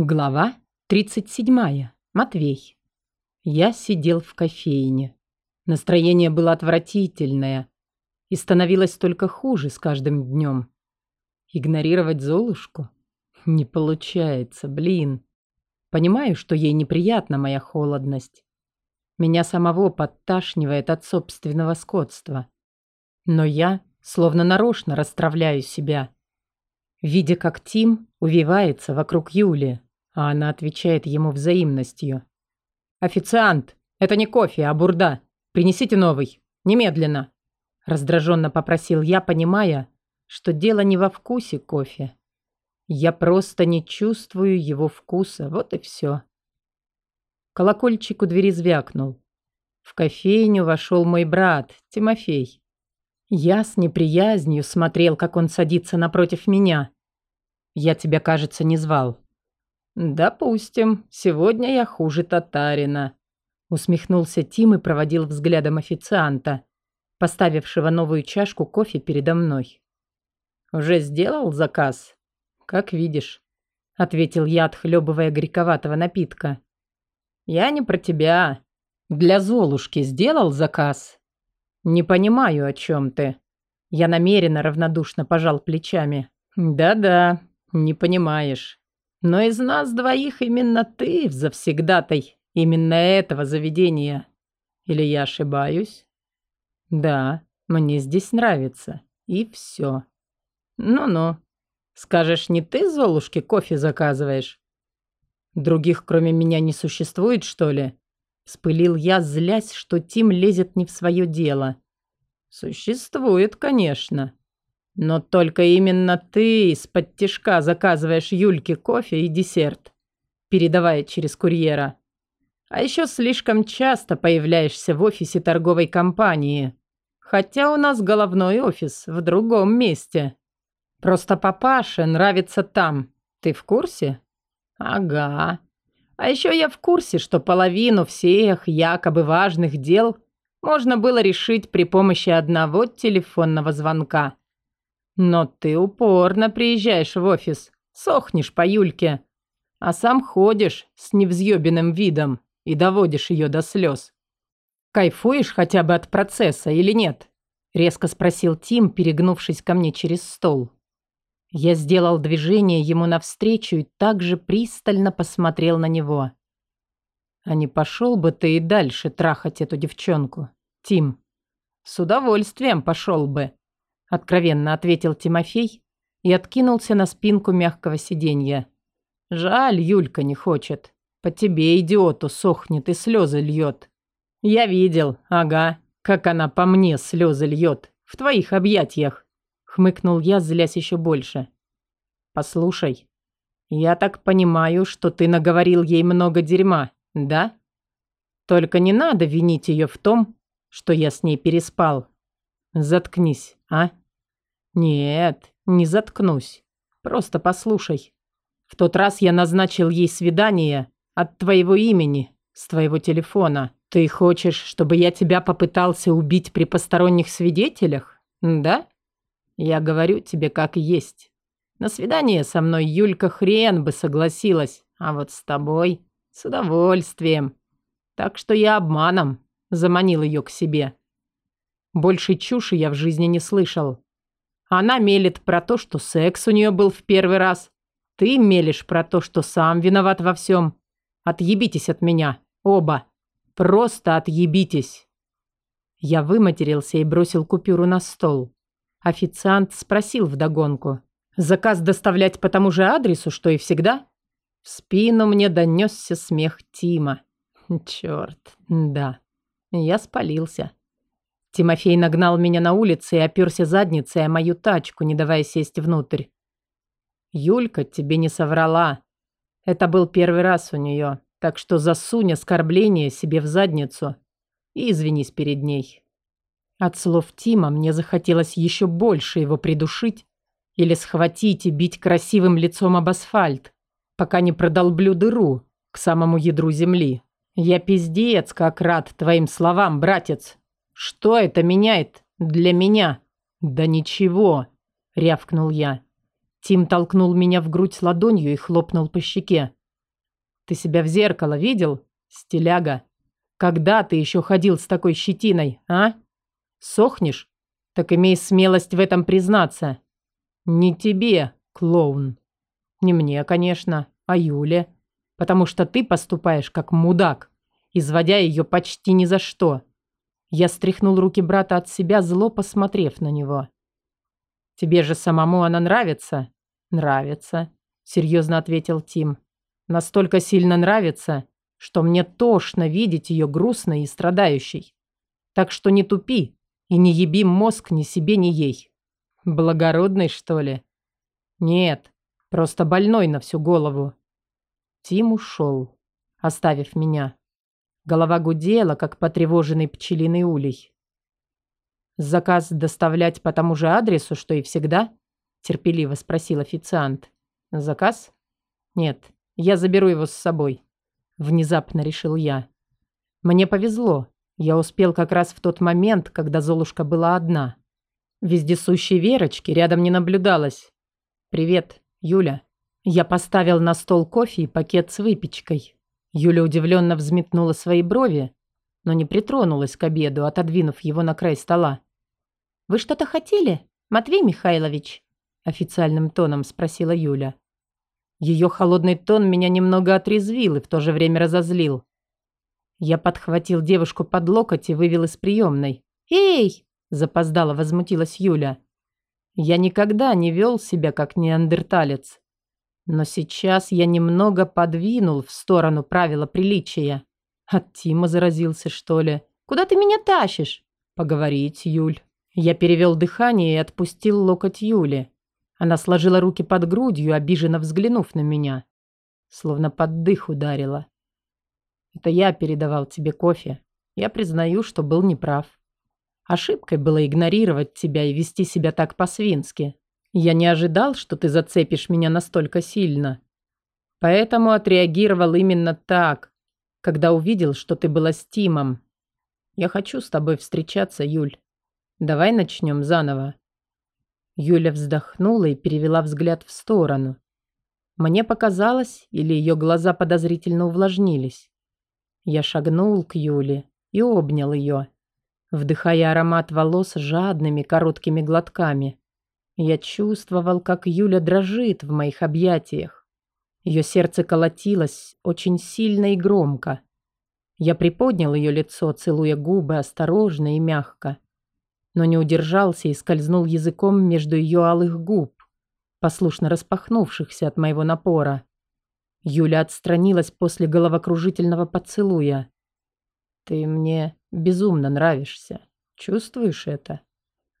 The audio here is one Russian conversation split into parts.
Глава 37. Матвей. Я сидел в кофейне. Настроение было отвратительное и становилось только хуже с каждым днем. Игнорировать Золушку? Не получается, блин. Понимаю, что ей неприятна моя холодность. Меня самого подташнивает от собственного скотства. Но я словно нарочно расстравляю себя, видя, как Тим увивается вокруг Юли а она отвечает ему взаимностью. «Официант, это не кофе, а бурда. Принесите новый. Немедленно!» Раздраженно попросил я, понимая, что дело не во вкусе кофе. Я просто не чувствую его вкуса, вот и все. Колокольчик у двери звякнул. В кофейню вошел мой брат, Тимофей. Я с неприязнью смотрел, как он садится напротив меня. «Я тебя, кажется, не звал», «Допустим, сегодня я хуже татарина», — усмехнулся Тим и проводил взглядом официанта, поставившего новую чашку кофе передо мной. «Уже сделал заказ?» «Как видишь», — ответил я, отхлебывая горьковатого напитка. «Я не про тебя. Для Золушки сделал заказ?» «Не понимаю, о чем ты». Я намеренно равнодушно пожал плечами. «Да-да, не понимаешь. Но из нас двоих именно ты завсегдатай именно этого заведения. Или я ошибаюсь? Да, мне здесь нравится. И все. Ну-ну. Скажешь, не ты, Золушке, кофе заказываешь? Других, кроме меня, не существует, что ли? Спылил я, злясь, что Тим лезет не в свое дело. Существует, конечно. Но только именно ты из-под тишка заказываешь Юльке кофе и десерт, передавая через курьера. А еще слишком часто появляешься в офисе торговой компании. Хотя у нас головной офис в другом месте. Просто папаше нравится там. Ты в курсе? Ага. А еще я в курсе, что половину всех якобы важных дел можно было решить при помощи одного телефонного звонка. Но ты упорно приезжаешь в офис, сохнешь по Юльке, а сам ходишь с невзъебенным видом и доводишь ее до слез. Кайфуешь хотя бы от процесса или нет? Резко спросил Тим, перегнувшись ко мне через стол. Я сделал движение ему навстречу и также пристально посмотрел на него. А не пошел бы ты и дальше трахать эту девчонку, Тим? С удовольствием пошел бы откровенно ответил Тимофей и откинулся на спинку мягкого сиденья. Жаль, Юлька не хочет. По тебе, идиоту, сохнет и слезы льет. Я видел, ага, как она по мне слезы льет. В твоих объятиях. Хмыкнул я, злясь еще больше. Послушай, я так понимаю, что ты наговорил ей много дерьма, да? Только не надо винить ее в том, что я с ней переспал. Заткнись, а? Нет, не заткнусь. Просто послушай. В тот раз я назначил ей свидание от твоего имени, с твоего телефона. Ты хочешь, чтобы я тебя попытался убить при посторонних свидетелях? Да? Я говорю тебе как есть. На свидание со мной Юлька хрен бы согласилась, а вот с тобой с удовольствием. Так что я обманом заманил ее к себе. Больше чуши я в жизни не слышал. Она мелет про то, что секс у нее был в первый раз. Ты мелешь про то, что сам виноват во всем. Отъебитесь от меня. Оба. Просто отъебитесь. Я выматерился и бросил купюру на стол. Официант спросил вдогонку. «Заказ доставлять по тому же адресу, что и всегда?» В спину мне донесся смех Тима. Черт, да. Я спалился. Тимофей нагнал меня на улице и оперся задницей о мою тачку, не давая сесть внутрь. «Юлька тебе не соврала. Это был первый раз у нее, так что засунь оскорбление себе в задницу и извинись перед ней». От слов Тима мне захотелось еще больше его придушить или схватить и бить красивым лицом об асфальт, пока не продолблю дыру к самому ядру земли. «Я пиздец, как рад твоим словам, братец!» Что это меняет для меня? Да ничего, рявкнул я. Тим толкнул меня в грудь ладонью и хлопнул по щеке. Ты себя в зеркало видел, стиляга? Когда ты еще ходил с такой щетиной, а? Сохнешь? Так имей смелость в этом признаться. Не тебе, клоун. Не мне, конечно, а Юле. Потому что ты поступаешь как мудак, изводя ее почти ни за что. Я стряхнул руки брата от себя, зло посмотрев на него. «Тебе же самому она нравится?» «Нравится», — серьезно ответил Тим. «Настолько сильно нравится, что мне тошно видеть ее грустной и страдающей. Так что не тупи и не еби мозг ни себе, ни ей. Благородный, что ли? Нет, просто больной на всю голову. Тим ушел, оставив меня. Голова гудела, как потревоженный пчелиный улей. «Заказ доставлять по тому же адресу, что и всегда?» – терпеливо спросил официант. «Заказ? Нет, я заберу его с собой», – внезапно решил я. «Мне повезло. Я успел как раз в тот момент, когда Золушка была одна. Вездесущей Верочки рядом не наблюдалось. «Привет, Юля». Я поставил на стол кофе и пакет с выпечкой. Юля удивленно взметнула свои брови, но не притронулась к обеду, отодвинув его на край стола. «Вы что-то хотели, Матвей Михайлович?» официальным тоном спросила Юля. Ее холодный тон меня немного отрезвил и в то же время разозлил. Я подхватил девушку под локоть и вывел из приемной. «Эй!» – запоздало возмутилась Юля. Я никогда не вел себя как неандерталец. Но сейчас я немного подвинул в сторону правила приличия. От Тима заразился, что ли? «Куда ты меня тащишь?» «Поговорить, Юль». Я перевел дыхание и отпустил локоть Юли. Она сложила руки под грудью, обиженно взглянув на меня. Словно под дых ударила. Это я передавал тебе кофе. Я признаю, что был неправ. Ошибкой было игнорировать тебя и вести себя так по-свински. Я не ожидал, что ты зацепишь меня настолько сильно. Поэтому отреагировал именно так, когда увидел, что ты была с Тимом. Я хочу с тобой встречаться, Юль. Давай начнем заново. Юля вздохнула и перевела взгляд в сторону. Мне показалось, или ее глаза подозрительно увлажнились. Я шагнул к Юле и обнял ее, вдыхая аромат волос жадными короткими глотками. Я чувствовал, как Юля дрожит в моих объятиях. Ее сердце колотилось очень сильно и громко. Я приподнял ее лицо, целуя губы осторожно и мягко, но не удержался и скользнул языком между ее алых губ, послушно распахнувшихся от моего напора. Юля отстранилась после головокружительного поцелуя. «Ты мне безумно нравишься. Чувствуешь это?»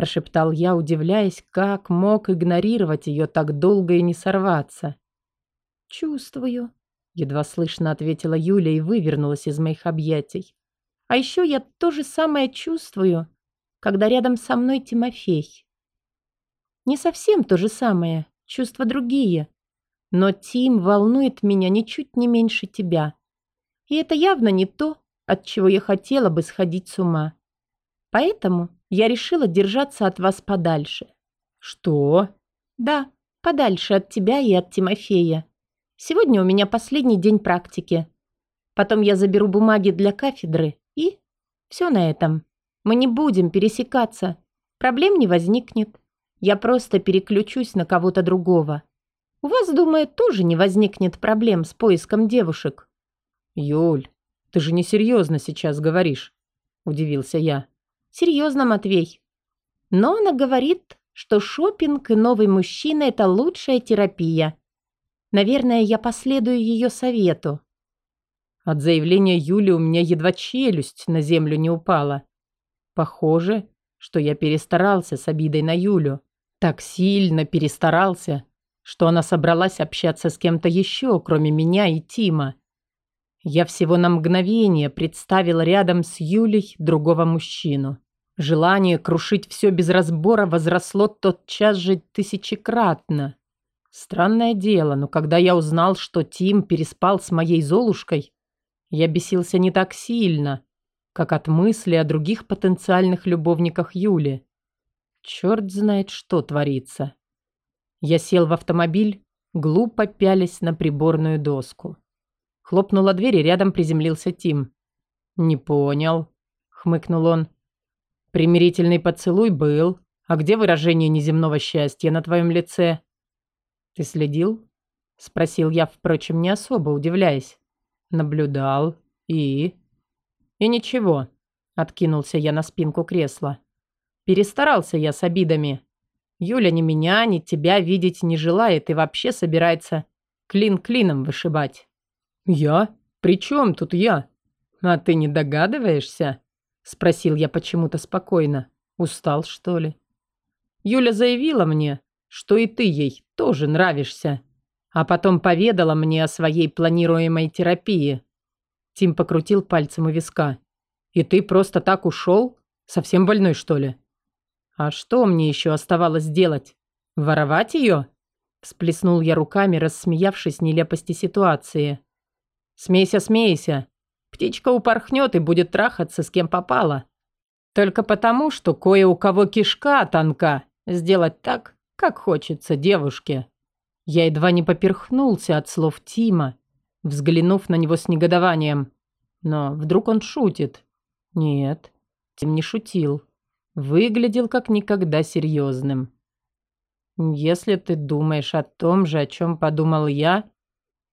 Прошептал я, удивляясь, как мог игнорировать ее так долго и не сорваться. «Чувствую», — едва слышно ответила Юля и вывернулась из моих объятий. «А еще я то же самое чувствую, когда рядом со мной Тимофей. Не совсем то же самое, чувства другие, но Тим волнует меня ничуть не меньше тебя. И это явно не то, от чего я хотела бы сходить с ума. Поэтому я решила держаться от вас подальше. Что? Да, подальше от тебя и от Тимофея. Сегодня у меня последний день практики. Потом я заберу бумаги для кафедры и все на этом. Мы не будем пересекаться. Проблем не возникнет. Я просто переключусь на кого-то другого. У вас, думаю, тоже не возникнет проблем с поиском девушек. Юль, ты же не серьезно сейчас говоришь, удивился я. Серьезно, Матвей. Но она говорит, что шопинг и новый мужчина – это лучшая терапия. Наверное, я последую ее совету. От заявления Юли у меня едва челюсть на землю не упала. Похоже, что я перестарался с обидой на Юлю. Так сильно перестарался, что она собралась общаться с кем-то еще, кроме меня и Тима. Я всего на мгновение представил рядом с Юлей другого мужчину. Желание крушить все без разбора возросло тотчас же тысячекратно. Странное дело, но когда я узнал, что Тим переспал с моей Золушкой, я бесился не так сильно, как от мысли о других потенциальных любовниках Юли. Черт знает, что творится. Я сел в автомобиль, глупо пялясь на приборную доску. Хлопнула дверь, и рядом приземлился Тим. «Не понял», — хмыкнул он. «Примирительный поцелуй был. А где выражение неземного счастья на твоем лице?» «Ты следил?» — спросил я, впрочем, не особо удивляясь. «Наблюдал. И?» «И ничего», — откинулся я на спинку кресла. «Перестарался я с обидами. Юля ни меня, ни тебя видеть не желает и вообще собирается клин клином вышибать». «Я? При чем тут я?» «А ты не догадываешься?» — спросил я почему-то спокойно. «Устал, что ли?» Юля заявила мне, что и ты ей тоже нравишься, а потом поведала мне о своей планируемой терапии. Тим покрутил пальцем у виска. «И ты просто так ушел? Совсем больной, что ли?» «А что мне еще оставалось делать? Воровать ее?» Всплеснул я руками, рассмеявшись нелепости ситуации. «Смейся, смейся. Птичка упорхнет и будет трахаться с кем попало. Только потому, что кое у кого кишка тонка, сделать так, как хочется девушке». Я едва не поперхнулся от слов Тима, взглянув на него с негодованием. Но вдруг он шутит? Нет, Тим не шутил. Выглядел как никогда серьезным. Если ты думаешь о том же, о чем подумал я,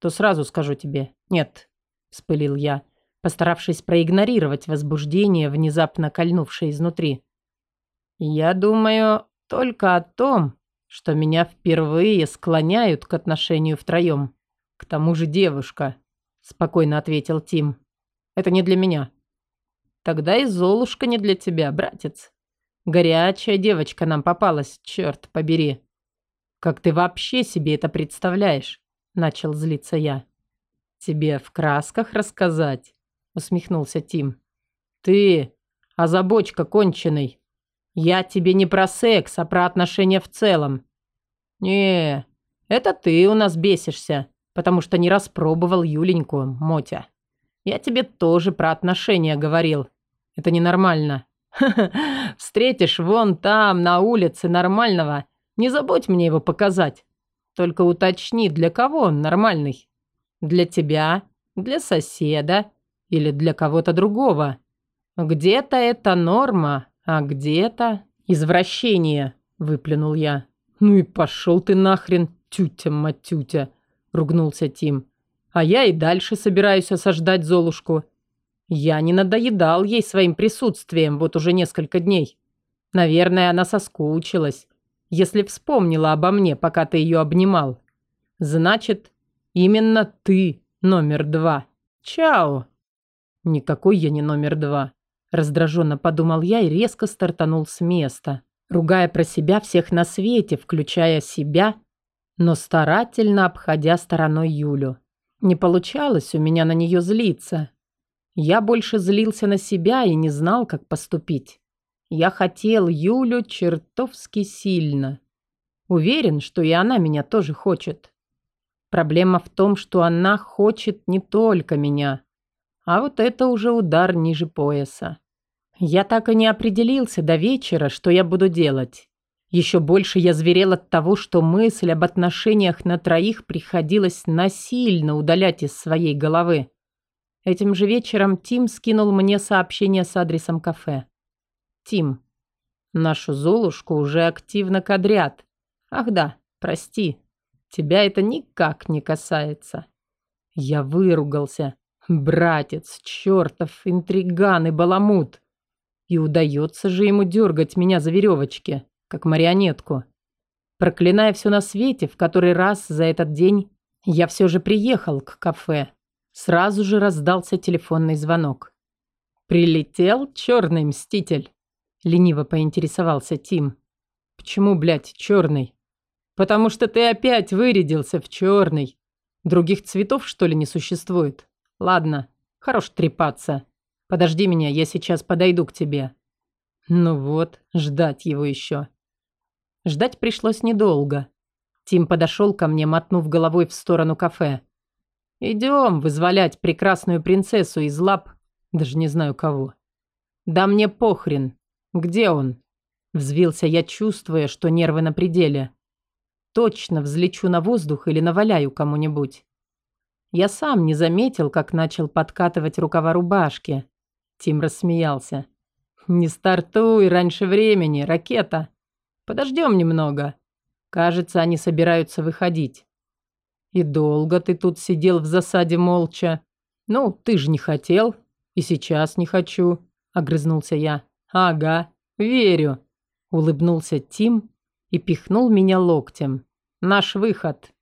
то сразу скажу тебе «нет», — вспылил я, постаравшись проигнорировать возбуждение, внезапно кольнувшее изнутри. «Я думаю только о том, что меня впервые склоняют к отношению втроем. К тому же девушка», — спокойно ответил Тим. «Это не для меня». «Тогда и Золушка не для тебя, братец. Горячая девочка нам попалась, черт побери». «Как ты вообще себе это представляешь?» — начал злиться я. «Тебе в красках рассказать?» — усмехнулся Тим. «Ты, озабочка конченый. Я тебе не про секс, а про отношения в целом. Не, это ты у нас бесишься, потому что не распробовал Юленьку, Мотя. Я тебе тоже про отношения говорил. Это ненормально. Встретишь вон там, на улице, нормального. Не забудь мне его показать. Только уточни, для кого он нормальный. Для тебя, для соседа или для кого-то другого. Где-то это норма, а где-то извращение, выплюнул я. Ну и пошел ты нахрен, тютя-матютя, ругнулся Тим. А я и дальше собираюсь осаждать Золушку. Я не надоедал ей своим присутствием вот уже несколько дней. Наверное, она соскучилась, если вспомнила обо мне, пока ты ее обнимал. Значит, именно ты номер два. Чао. Никакой я не номер два. Раздраженно подумал я и резко стартанул с места, ругая про себя всех на свете, включая себя, но старательно обходя стороной Юлю. Не получалось у меня на нее злиться. Я больше злился на себя и не знал, как поступить. Я хотел Юлю чертовски сильно. Уверен, что и она меня тоже хочет. Проблема в том, что она хочет не только меня. А вот это уже удар ниже пояса. Я так и не определился до вечера, что я буду делать. Еще больше я зверел от того, что мысль об отношениях на троих приходилось насильно удалять из своей головы. Этим же вечером Тим скинул мне сообщение с адресом кафе. «Тим, нашу Золушку уже активно кадрят. Ах да, прости, тебя это никак не касается». Я выругался. Братец, чертов, интриган и баламут. И удается же ему дергать меня за веревочки, как марионетку. Проклиная все на свете, в который раз за этот день я все же приехал к кафе. Сразу же раздался телефонный звонок. «Прилетел черный мститель?» Лениво поинтересовался Тим. «Почему, блядь, черный?» «Потому что ты опять вырядился в черный. Других цветов, что ли, не существует?» Ладно, хорош трепаться. Подожди меня, я сейчас подойду к тебе. Ну вот, ждать его еще. Ждать пришлось недолго. Тим подошел ко мне, мотнув головой в сторону кафе. «Идем вызволять прекрасную принцессу из лап, даже не знаю кого». «Да мне похрен. Где он?» Взвился я, чувствуя, что нервы на пределе. «Точно взлечу на воздух или наваляю кому-нибудь». Я сам не заметил, как начал подкатывать рукава рубашки. Тим рассмеялся. «Не стартуй раньше времени, ракета. Подождем немного. Кажется, они собираются выходить». «И долго ты тут сидел в засаде молча? Ну, ты же не хотел. И сейчас не хочу», — огрызнулся я. «Ага, верю», — улыбнулся Тим и пихнул меня локтем. «Наш выход».